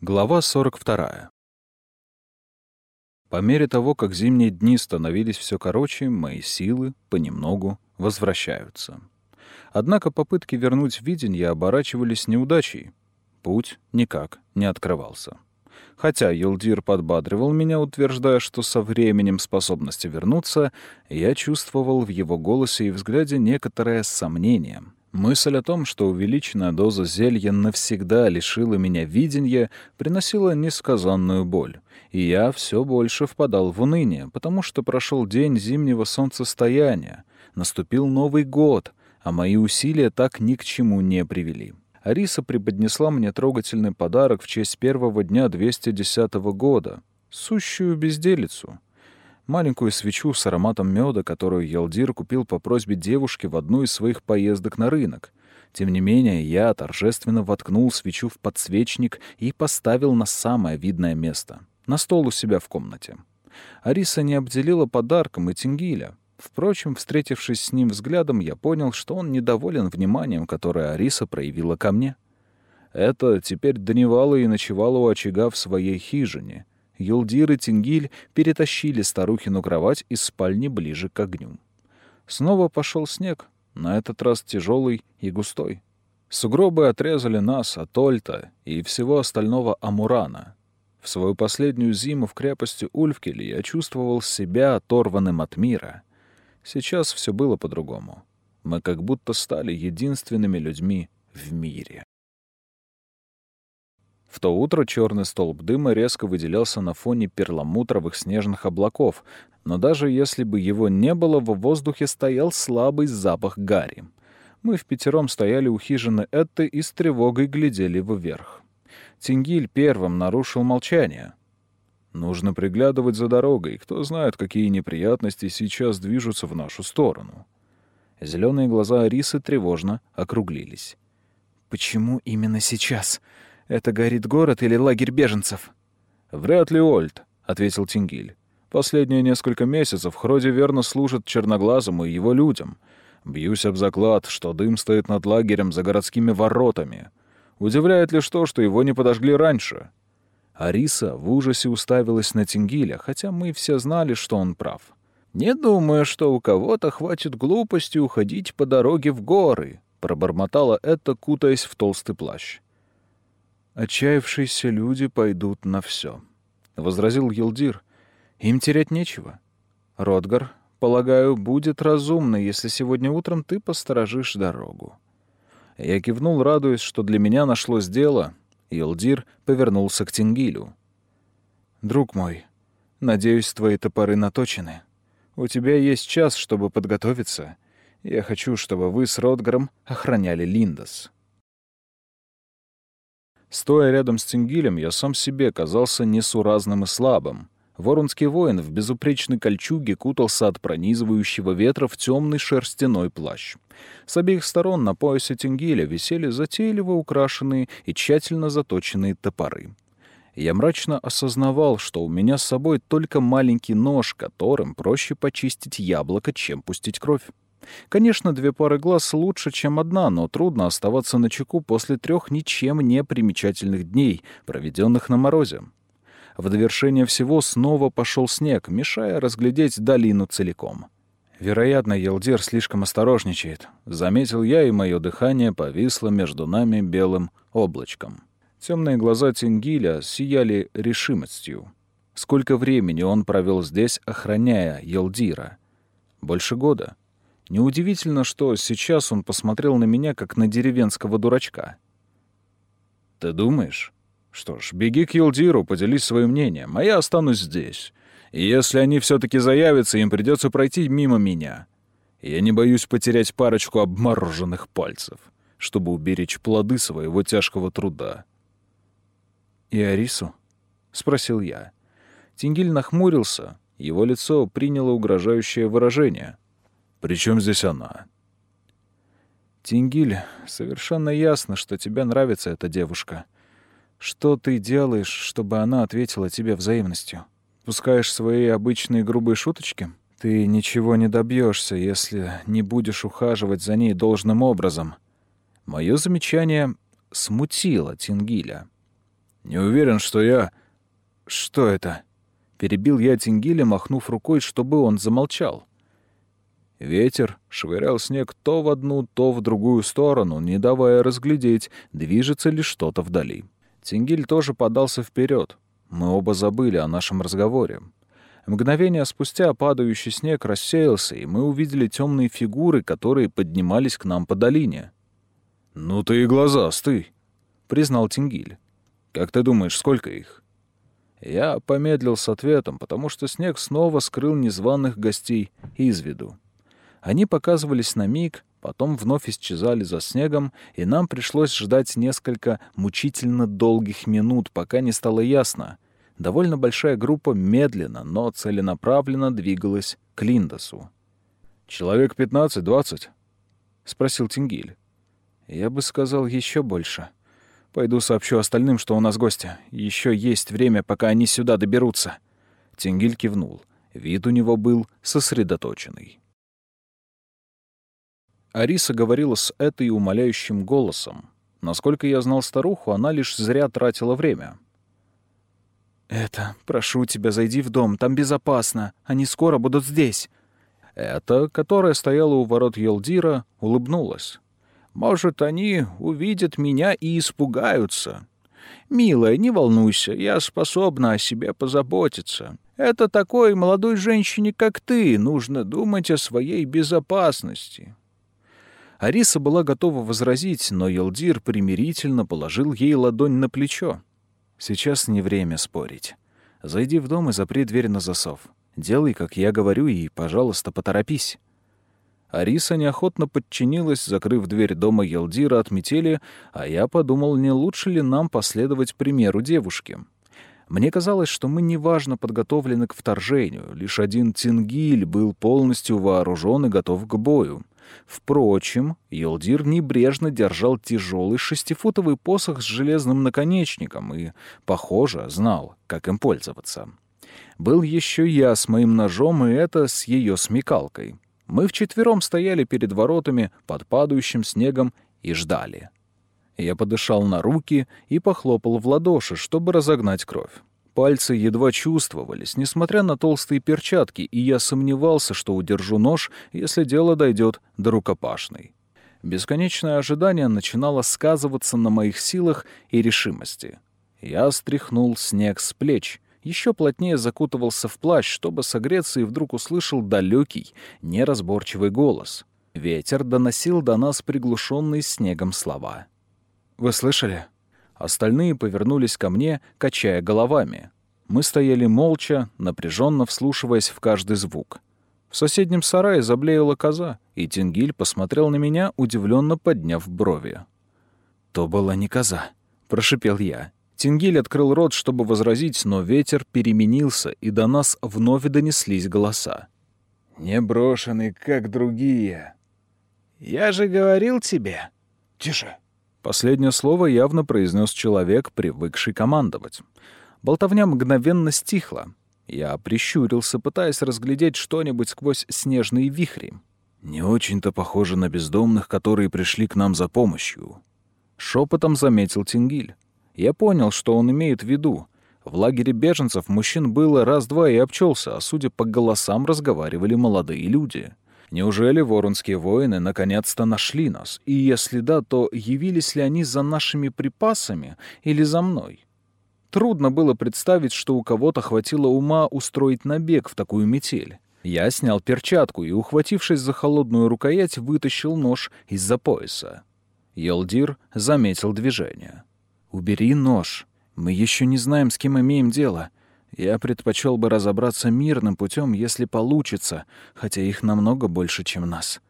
Глава 42. По мере того, как зимние дни становились все короче, мои силы понемногу возвращаются. Однако попытки вернуть видение оборачивались неудачей. Путь никак не открывался. Хотя Юлдир подбадривал меня, утверждая, что со временем способности вернуться, я чувствовал в его голосе и взгляде некоторое сомнение — Мысль о том, что увеличенная доза зелья навсегда лишила меня видения, приносила несказанную боль. И я все больше впадал в уныние, потому что прошел день зимнего солнцестояния, наступил Новый год, а мои усилия так ни к чему не привели. Ариса преподнесла мне трогательный подарок в честь первого дня 210 года — сущую безделицу — маленькую свечу с ароматом меда, которую Елдир купил по просьбе девушки в одну из своих поездок на рынок. Тем не менее, я торжественно воткнул свечу в подсвечник и поставил на самое видное место — на стол у себя в комнате. Ариса не обделила подарком и Тингиля. Впрочем, встретившись с ним взглядом, я понял, что он недоволен вниманием, которое Ариса проявила ко мне. Это теперь дневала и ночевала у очага в своей хижине — Юлдир и Тингиль перетащили старухину кровать из спальни ближе к огню. Снова пошел снег, на этот раз тяжелый и густой. Сугробы отрезали нас от Ольта и всего остального Амурана. В свою последнюю зиму в крепости Ульфкеле я чувствовал себя оторванным от мира. Сейчас все было по-другому. Мы как будто стали единственными людьми в мире. В то утро черный столб дыма резко выделялся на фоне перламутровых снежных облаков, но даже если бы его не было, в воздухе стоял слабый запах гари. Мы в пятером стояли у хижины Этты и с тревогой глядели вверх. Тингиль первым нарушил молчание. «Нужно приглядывать за дорогой. Кто знает, какие неприятности сейчас движутся в нашу сторону». Зеленые глаза Арисы тревожно округлились. «Почему именно сейчас?» Это горит город или лагерь беженцев?» «Вряд ли Ольд», — ответил Тингиль. «Последние несколько месяцев Хроди верно служит Черноглазому и его людям. Бьюсь об заклад, что дым стоит над лагерем за городскими воротами. Удивляет лишь то, что его не подожгли раньше». Ариса в ужасе уставилась на Тингиля, хотя мы все знали, что он прав. «Не думаю, что у кого-то хватит глупости уходить по дороге в горы», — пробормотала это, кутаясь в толстый плащ. «Отчаявшиеся люди пойдут на все», — возразил Елдир. «Им терять нечего. Ротгар, полагаю, будет разумно, если сегодня утром ты посторожишь дорогу». Я кивнул, радуясь, что для меня нашлось дело. Елдир повернулся к Тингилю. «Друг мой, надеюсь, твои топоры наточены. У тебя есть час, чтобы подготовиться. Я хочу, чтобы вы с Ротгаром охраняли Линдос». Стоя рядом с Цингилем, я сам себе казался несуразным и слабым. Воронский воин в безупречной кольчуге кутался от пронизывающего ветра в темный шерстяной плащ. С обеих сторон на поясе Тингиля висели затейливо украшенные и тщательно заточенные топоры. Я мрачно осознавал, что у меня с собой только маленький нож, которым проще почистить яблоко, чем пустить кровь. Конечно, две пары глаз лучше, чем одна, но трудно оставаться на чеку после трех ничем не примечательных дней, проведенных на морозе. В довершение всего снова пошел снег, мешая разглядеть долину целиком. Вероятно, Елдер слишком осторожничает. Заметил я, и мое дыхание повисло между нами белым облачком. Темные глаза Тингиля сияли решимостью. Сколько времени он провел здесь, охраняя Елдира? Больше года. Неудивительно, что сейчас он посмотрел на меня, как на деревенского дурачка. «Ты думаешь? Что ж, беги к Елдиру, поделись своим мнением, а я останусь здесь. И если они все таки заявятся, им придется пройти мимо меня. Я не боюсь потерять парочку обмороженных пальцев, чтобы уберечь плоды своего тяжкого труда». «И Арису?» — спросил я. Тингиль нахмурился, его лицо приняло угрожающее выражение — при чем здесь она?» «Тингиль, совершенно ясно, что тебе нравится эта девушка. Что ты делаешь, чтобы она ответила тебе взаимностью? Пускаешь свои обычные грубые шуточки? Ты ничего не добьешься, если не будешь ухаживать за ней должным образом». Мое замечание смутило Тингиля. «Не уверен, что я...» «Что это?» Перебил я Тингиля, махнув рукой, чтобы он замолчал. Ветер швырял снег то в одну, то в другую сторону, не давая разглядеть, движется ли что-то вдали. Тингиль тоже подался вперед. Мы оба забыли о нашем разговоре. Мгновение спустя падающий снег рассеялся, и мы увидели темные фигуры, которые поднимались к нам по долине. «Ну ты и глазастый», — признал Тингиль. «Как ты думаешь, сколько их?» Я помедлил с ответом, потому что снег снова скрыл незваных гостей из виду. Они показывались на миг, потом вновь исчезали за снегом, и нам пришлось ждать несколько мучительно долгих минут, пока не стало ясно. Довольно большая группа медленно, но целенаправленно двигалась к Линдосу. «Человек пятнадцать-двадцать?» — спросил Тингиль. «Я бы сказал еще больше. Пойду сообщу остальным, что у нас гости. Еще есть время, пока они сюда доберутся». Тингиль кивнул. Вид у него был сосредоточенный. Ариса говорила с этой умоляющим голосом. Насколько я знал старуху, она лишь зря тратила время. «Это, прошу тебя, зайди в дом, там безопасно. Они скоро будут здесь». Эта, которая стояла у ворот Елдира, улыбнулась. «Может, они увидят меня и испугаются. Милая, не волнуйся, я способна о себе позаботиться. Это такой молодой женщине, как ты, нужно думать о своей безопасности. Ариса была готова возразить, но Елдир примирительно положил ей ладонь на плечо. «Сейчас не время спорить. Зайди в дом и запри дверь на засов. Делай, как я говорю, и, пожалуйста, поторопись». Ариса неохотно подчинилась, закрыв дверь дома Елдира от метели, а я подумал, не лучше ли нам последовать примеру девушки. Мне казалось, что мы неважно подготовлены к вторжению, лишь один Тингиль был полностью вооружен и готов к бою. Впрочем, Елдир небрежно держал тяжелый шестифутовый посох с железным наконечником и, похоже, знал, как им пользоваться. Был еще я с моим ножом, и это с ее смекалкой. Мы вчетвером стояли перед воротами под падающим снегом и ждали. Я подышал на руки и похлопал в ладоши, чтобы разогнать кровь. Пальцы едва чувствовались, несмотря на толстые перчатки, и я сомневался, что удержу нож, если дело дойдет до рукопашной. Бесконечное ожидание начинало сказываться на моих силах и решимости. Я стряхнул снег с плеч, еще плотнее закутывался в плащ, чтобы согреться, и вдруг услышал далекий, неразборчивый голос. Ветер доносил до нас приглушенные снегом слова. «Вы слышали?» Остальные повернулись ко мне, качая головами. Мы стояли молча, напряженно вслушиваясь в каждый звук. В соседнем сарае заблеяла коза, и Тингиль посмотрел на меня, удивленно подняв брови. «То была не коза», — прошипел я. Тингиль открыл рот, чтобы возразить, но ветер переменился, и до нас вновь донеслись голоса. «Не брошенный, как другие». «Я же говорил тебе». «Тише», Последнее слово явно произнес человек, привыкший командовать. Болтовня мгновенно стихла. Я прищурился, пытаясь разглядеть что-нибудь сквозь снежные вихри. «Не очень-то похоже на бездомных, которые пришли к нам за помощью», — шепотом заметил Тингиль. Я понял, что он имеет в виду. В лагере беженцев мужчин было раз-два и обчелся, а судя по голосам, разговаривали молодые люди. Неужели воронские воины наконец-то нашли нас? И если да, то явились ли они за нашими припасами или за мной? Трудно было представить, что у кого-то хватило ума устроить набег в такую метель. Я снял перчатку и, ухватившись за холодную рукоять, вытащил нож из-за пояса. Елдир заметил движение. «Убери нож. Мы еще не знаем, с кем имеем дело. Я предпочел бы разобраться мирным путем, если получится, хотя их намного больше, чем нас.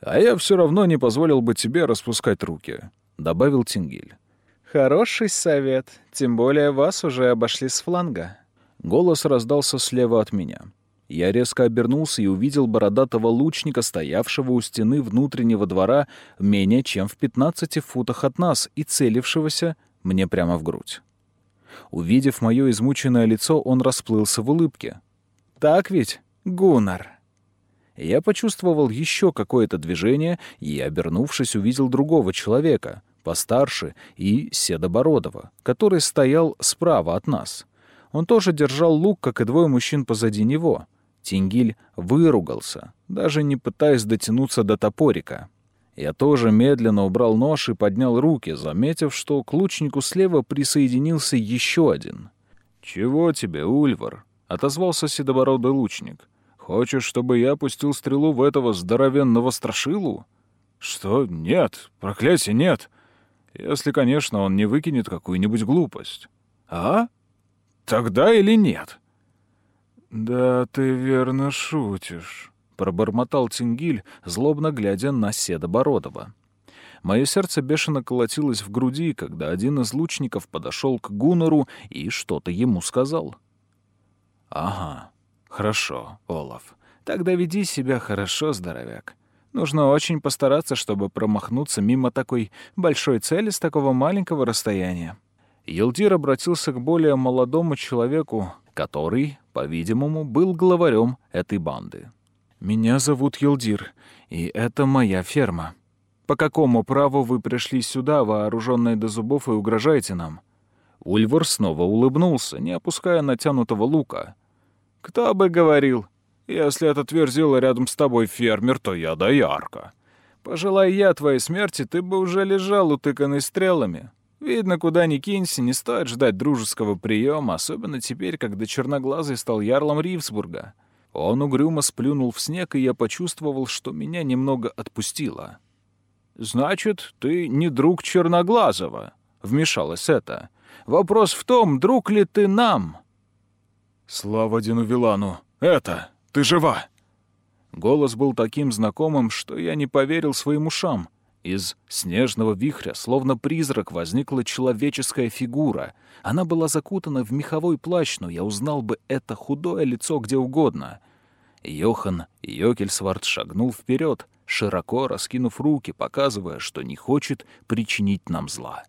А я все равно не позволил бы тебе распускать руки, добавил Тингиль. Хороший совет, тем более вас уже обошли с фланга. Голос раздался слева от меня. Я резко обернулся и увидел бородатого лучника, стоявшего у стены внутреннего двора менее чем в 15 футах от нас и целившегося мне прямо в грудь. Увидев мое измученное лицо, он расплылся в улыбке. «Так ведь, Гуннар?» Я почувствовал еще какое-то движение и, обернувшись, увидел другого человека, постарше, и Седобородова, который стоял справа от нас. Он тоже держал лук, как и двое мужчин позади него. Тингиль выругался, даже не пытаясь дотянуться до топорика. Я тоже медленно убрал нож и поднял руки, заметив, что к лучнику слева присоединился еще один. «Чего тебе, Ульвар?» — отозвался седобородый лучник. «Хочешь, чтобы я пустил стрелу в этого здоровенного страшилу?» «Что? Нет, проклятие, нет. Если, конечно, он не выкинет какую-нибудь глупость». «А? Тогда или нет?» «Да ты верно шутишь», — пробормотал Тингиль, злобно глядя на Седа Бородова. Мое сердце бешено колотилось в груди, когда один из лучников подошел к Гуннеру и что-то ему сказал. «Ага, хорошо, Олаф. Тогда веди себя хорошо, здоровяк. Нужно очень постараться, чтобы промахнуться мимо такой большой цели с такого маленького расстояния». Елдир обратился к более молодому человеку, который, по-видимому, был главарем этой банды. «Меня зовут Елдир, и это моя ферма. По какому праву вы пришли сюда, вооруженные до зубов, и угрожаете нам?» Ульвар снова улыбнулся, не опуская натянутого лука. «Кто бы говорил, если этот верзила рядом с тобой фермер, то я доярка. Пожелай я твоей смерти, ты бы уже лежал утыканный стрелами. Видно, куда ни кинься, не стоит ждать дружеского приема, особенно теперь, когда Черноглазый стал ярлом Ривсбурга. Он угрюмо сплюнул в снег, и я почувствовал, что меня немного отпустило. «Значит, ты не друг Черноглазого», — вмешалась это. «Вопрос в том, друг ли ты нам?» «Слава Дину Вилану! Это! Ты жива!» Голос был таким знакомым, что я не поверил своим ушам. Из снежного вихря, словно призрак, возникла человеческая фигура. Она была закутана в меховой плащ, но я узнал бы это худое лицо где угодно. Йохан Йокельсвард шагнул вперед, широко раскинув руки, показывая, что не хочет причинить нам зла.